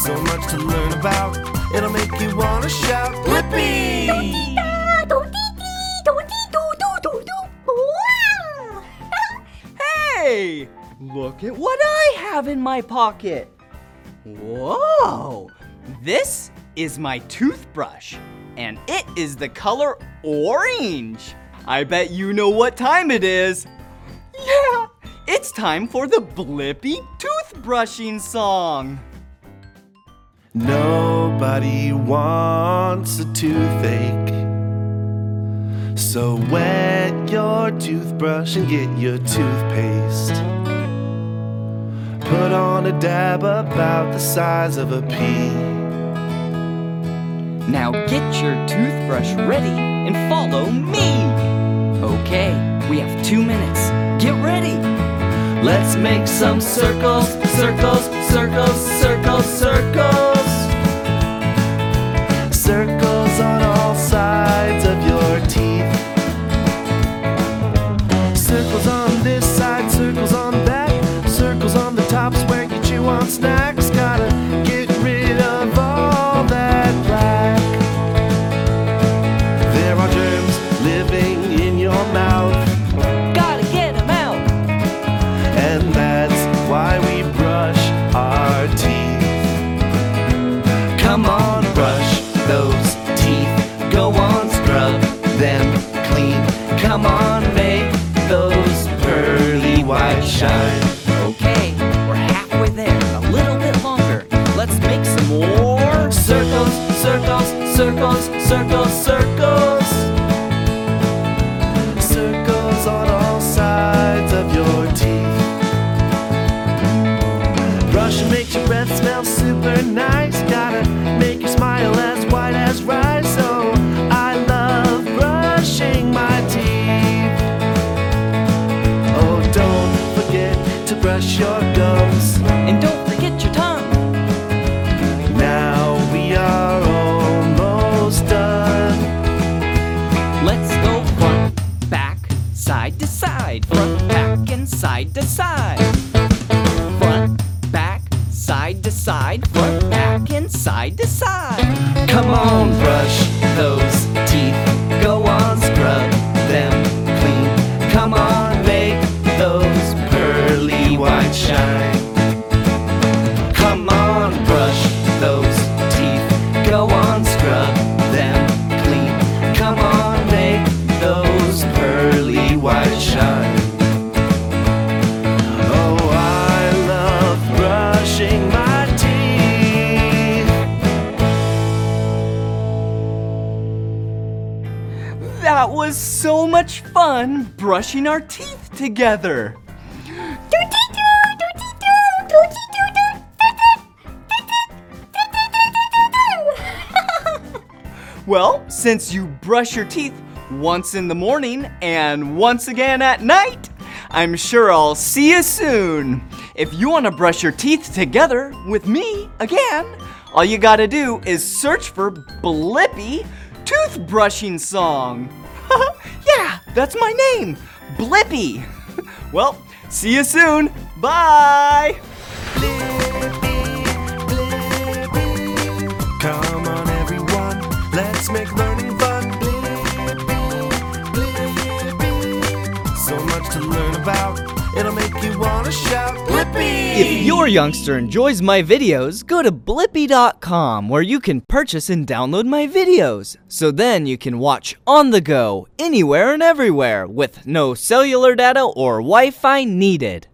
So much to learn about. It'll make you wanna shout, Blippi! Hey! Look at what I have in my pocket. Whoa! This is my toothbrush, and it is the color orange. I bet you know what time it is. Yeah, it's time for the Blippi toothbrushing song. Nobody wants a toothache. So wet your toothbrush and get your toothpaste. Put on a dab about the size of a pea. Now get your toothbrush ready and follow me. Okay, we have two minutes. Get ready. Let's make some circles, circles, circles, circles, circles. And that's why we brush our teeth. Come on, brush those teeth. Go on, scrub them clean. Come on, make those pearly white shine. Makes your breath smell super nice. Gotta make you smile as white as rice. So I love brushing my teeth. Oh, don't forget to brush your gums. And don't forget your tongue. Now we are almost done. Let's go front, back, side to side. Front, back, and side to side. Side to side. Front, back, and side to side. Come on, brush those teeth. That was so much fun brushing our teeth together. Well, since you brush your teeth once in the morning and once again at night, I'm sure I'll see you soon. If you want to brush your teeth together with me again, all you gotta do is search for Blippi Toothbrushing Song. That's my name, Blippi. well, see you soon. Bye. Come on, everyone, let's make it'll make you wanna shout, Blippi! If your youngster enjoys my videos, go to blippi.com where you can purchase and download my videos. So then you can watch on the go, anywhere and everywhere, with no cellular data or Wi Fi needed.